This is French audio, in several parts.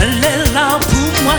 elle est là pour moi.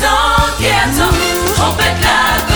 ton, qui attend, trompette la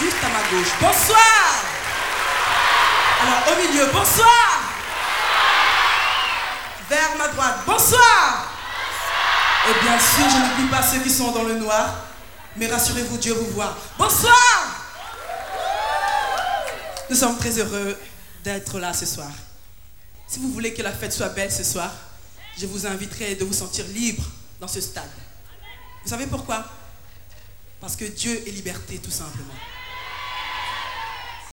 juste à ma gauche. Bonsoir Alors au milieu, bonsoir Vers ma droite, bonsoir Et bien sûr, je n'oublie pas ceux qui sont dans le noir, mais rassurez-vous, Dieu vous voit. Bonsoir Nous sommes très heureux d'être là ce soir. Si vous voulez que la fête soit belle ce soir, je vous inviterai de vous sentir libre dans ce stade. Vous savez pourquoi? Parce que Dieu est liberté, tout simplement.